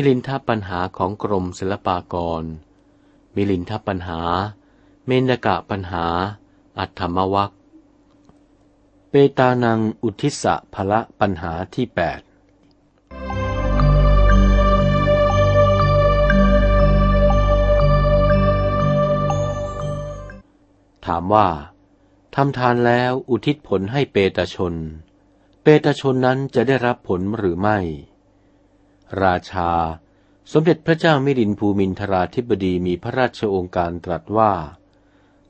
มิลินทปัญหาของกรมศิลปากร มิลินทปัญหา เมนกะปัญหา อัตถมวัคเปตานังอุทิสะภละปัญหาที่แปดถามว่าทำทานแล้วอุทิศผลให้เปตชน เปตชนนั้นจะได้รับผลหรือไม่ ราชา สมเด็จพระเจ้ามิรินภูมินทราธิบดีมีพระราชโองการตรัสว่า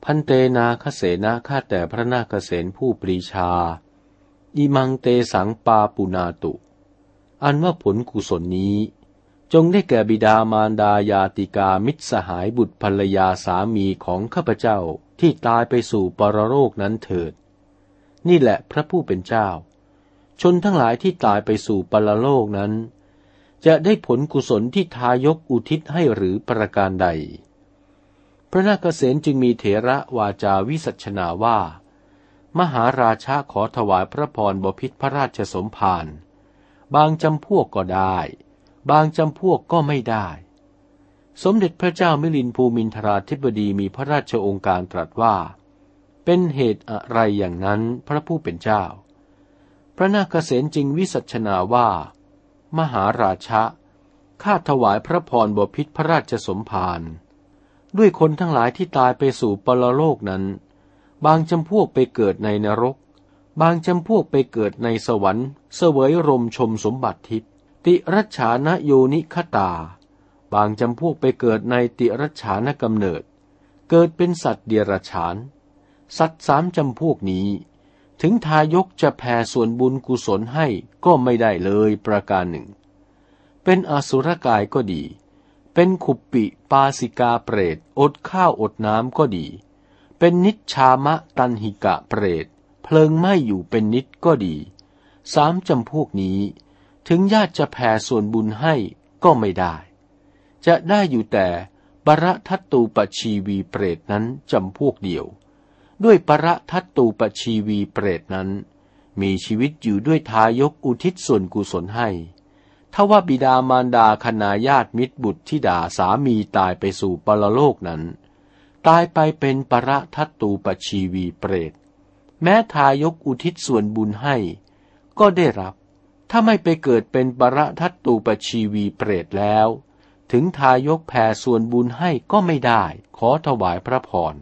พันเตนาคเสนาข้าแต่พระนาคเสนผู้ปรีชา อิมังเตสังปาปุนาตุ อันว่าผลกุศลนี้ จงได้แก่บิดามารดายาติกามิตรสหายบุตรภรรยาสามีของข้าพเจ้าที่ตายไปสู่ปรโลกนั้นเถิด นี่แหละพระผู้เป็นเจ้าชนทั้งหลายที่ตายไปสู่ปรโลกนั้น จะได้ผลกุศลที่ทายกอุทิศให้หรือประการใด พระนาคเษนจึงมีเถระวาจาวิสัชนาว่า มหาราชาขอถวายพระพรบพิษพระราชสมภารบางจำพวกก็ได้ บางจำพวกก็ไม่ได้ สมเด็จพระเจ้ามิลินภูมินทราธิบดีมีพระราชองค์การตรัสว่า เป็นเหตุอะไรอย่างนั้นพระผู้เป็นเจ้า พระนาคเษนจึงวิสัชนาว่า มหาราชะ ข้าถวายพระพรบพิษพระราชสมภารด้วยคนทั้งหลายที่ตายไปสู่ปรโลกนั้น บางจำพวกไปเกิดในนรก บางจำพวกไปเกิดในสวรรค์ เสวยรมชมสมบัติทิพติรัชานโยนิคตา บางจำพวกไปเกิดในติรฉานกำเนิด เกิดเป็นสัตว์เดียรฉาน สัตว์สามจำพวกนี้ ถึงทายกจะแผ่ส่วนบุญกุศลให้ก็ไม่ได้เลยประการหนึ่ง เป็นอสุรกายก็ดี เป็นขุปปิปาสิกาเปรต อดข้าวอดน้ำก็ดี เป็นนิชามะตันหิกะเปรต เพลิงไหม้อยู่เป็นนิดก็ดี สามจำพวกนี้ ถึงญาติจะแผ่ส่วนบุญให้ก็ไม่ได้ จะได้อยู่แต่ปรทัตตูปชีวีเปรตนั้นจำพวกเดียว ด้วยประทัตตูปชีวีเปรตนั้น มีชีวิตอยู่ด้วยทายกอุทิศส่วนกุศลให้ถ้าว่าบิดามารดาคณาญาติมิตรบุตรที่ด่าสามีตายไปสู่ปรโลกนั้น ตายไปเป็นประทัตตูปชีวีเปรต แม้ทายกอุทิศส่วนบุญให้ ก็ได้รับ ถ้าไม่ไปเกิดเป็นประทัตตูปชีวีเปรตแล้ว ถึงทายกแผ่ส่วนบุญให้ก็ไม่ได้ ขอถวายพระพร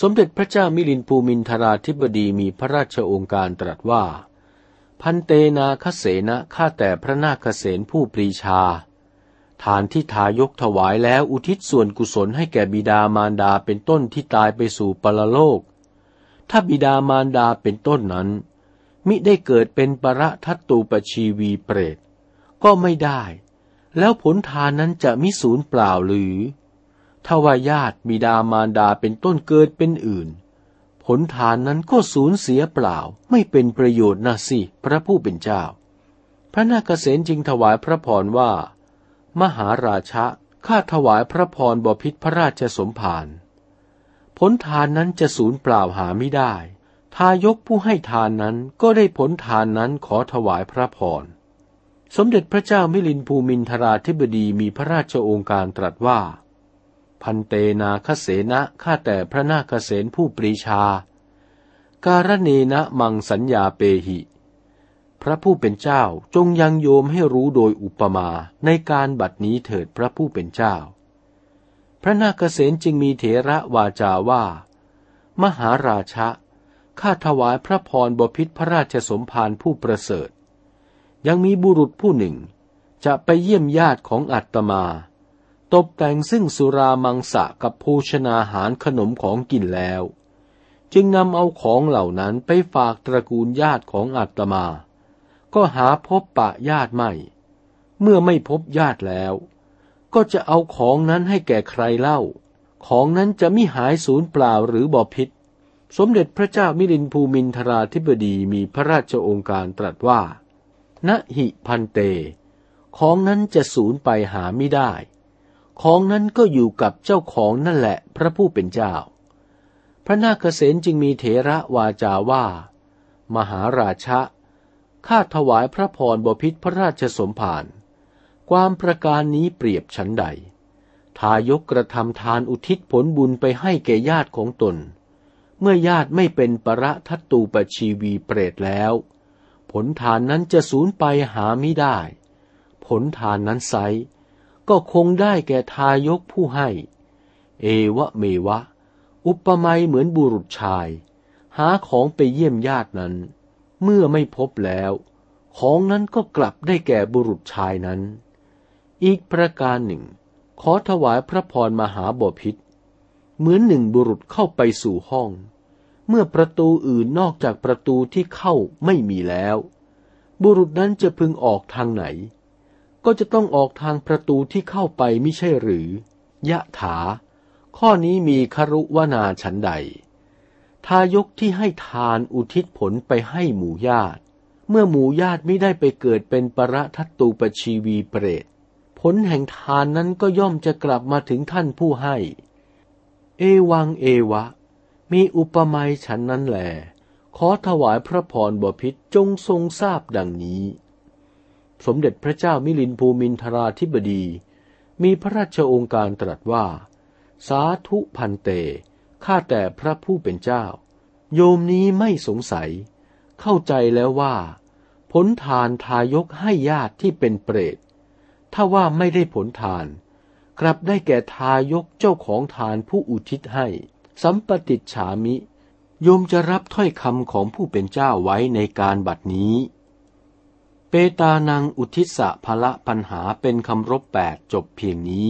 สมเด็จพระเจ้ามิลินภูมินทราธิบดีมีพระราชองค์การตรัสว่า พันเตนาคเสนะข้าแต่พระนาคเสนผู้ปรีชา ทานที่ทายกถวายแล้วอุทิศส่วนกุศลให้แก่บิดามารดาเป็นต้นที่ตายไปสู่ปรโลก ถ้าบิดามารดาเป็นต้นนั้น มิได้เกิดเป็นปรทัตตูปชีวีเปรต ก็ไม่ได้ แล้วผลทานนั้นจะมิสูญเปล่าหรือ ถ้าว่าญาติบิดามารดาเป็นต้นเกิดเป็นอื่น ผลทานนั้นก็สูญเสียเปล่าไม่เป็นประโยชน์นะสิพระผู้เป็นเจ้า พระนาคเษนจึงถวายพระพรว่า มหาราชะข้าถวายพระพรบพิษพระราชสมภารผลทานนั้นจะสูญเปล่าหาไม่ได้ ทายกผู้ให้ทานนั้นก็ได้ผลทานนั้นขอถวายพระพร สมเด็จพระเจ้ามิลินภูมินทราธิบดีมีพระราชโองการตรัสว่า พันเตนาคเสนะข้าแต่พระนาคเสนผู้ปรีชา การเนนะมังสัญญาเปหิ พระผู้เป็นเจ้าจงยังโยมให้รู้โดยอุปมาในการบัดนี้เถิดพระผู้เป็นเจ้า พระนาคเสนจึงมีเถระวาจาว่า มหาราชะข้าถวายพระพรบพิษพระราชสมภารผู้ประเสริฐ ยังมีบุรุษผู้หนึ่ง จะไปเยี่ยมญาติของอัตมา ตกแต่งซึ่งสุรามังสะกับโภชนาหารขนมของกินแล้ว จึงนำเอาของเหล่านั้นไปฝากตระกูลญาติของอัตมา ก็หาพบปะญาติไม่ เมื่อไม่พบญาติแล้ว ก็จะเอาของนั้นให้แก่ใครเล่า ของนั้นจะไม่หายสูญเปล่าหรือบอพิษ สมเด็จพระเจ้ามิลินภูมินทราธิบดีมีพระราชองค์การตรัสว่านะหิพันเต ของนั้นจะสูญไปหาไม่ได้ ของนั้นก็อยู่กับเจ้าของนั่นแหละพระผู้เป็นเจ้า พระนาคเษนจึงมีเถระวาจาว่า มหาราชะข้าถวายพระพรบพิษพระราชสมภารความประการนี้เปรียบฉันใด ทายกกระทำทานอุทิศผลบุญไปให้แก่ญาติของตน เมื่อญาติไม่เป็นประทัตตูปชีวีเปรตแล้ว ผลทานนั้นจะสูญไปหาไม่ได้ ผลทานนั้นไซ ก็คงได้แก่ทายกผู้ให้ เอวะเมวะ อุปมาเหมือนบุรุษชาย หาของไปเยี่ยมญาตินั้น เมื่อไม่พบแล้ว ของนั้นก็กลับได้แก่บุรุษชายนั้น อีกประการหนึ่ง ขอถวายพระพรมหาบพิษเหมือนหนึ่งบุรุษเข้าไปสู่ห้อง เมื่อประตูอื่นนอกจากประตูที่เข้าไม่มีแล้ว บุรุษนั้นจะพึงออกทางไหน ก็จะต้องออกทางประตูที่เข้าไปไม่ใช่หรือ ยะถา ข้อนี้มีครุวนาฉันใด ทายกที่ให้ทานอุทิศผลไปให้หมู่ญาติ เมื่อหมู่ญาติไม่ได้ไปเกิดเป็นปรทัตตูปชีวีเปรต ผลแห่งทานนั้นก็ย่อมจะกลับมาถึงท่านผู้ให้ เอวังเอวะ มีอุปมาฉันนั้นแหลขอถวายพระพรบพิษจงทรงทราบดังนี้ สมเด็จพระเจ้ามิลินภูมินทราธิบดี มีพระราชองค์การตรัสว่า สาธุพันเต ข้าแต่พระผู้เป็นเจ้า โยมนี้ไม่สงสัย เข้าใจแล้วว่า ผลทานทายกให้ญาติที่เป็นเปรต ถ้าว่าไม่ได้ผลทาน กลับได้แก่ทายกเจ้าของทานผู้อุทิศให้ สัมปติฉามิ โยมจะรับถ้อยคำของผู้เป็นเจ้าไว้ในการบัดนี้ เปตานังอุทิศะภละปัญหาเป็นคำรบแปดจบเพียงนี้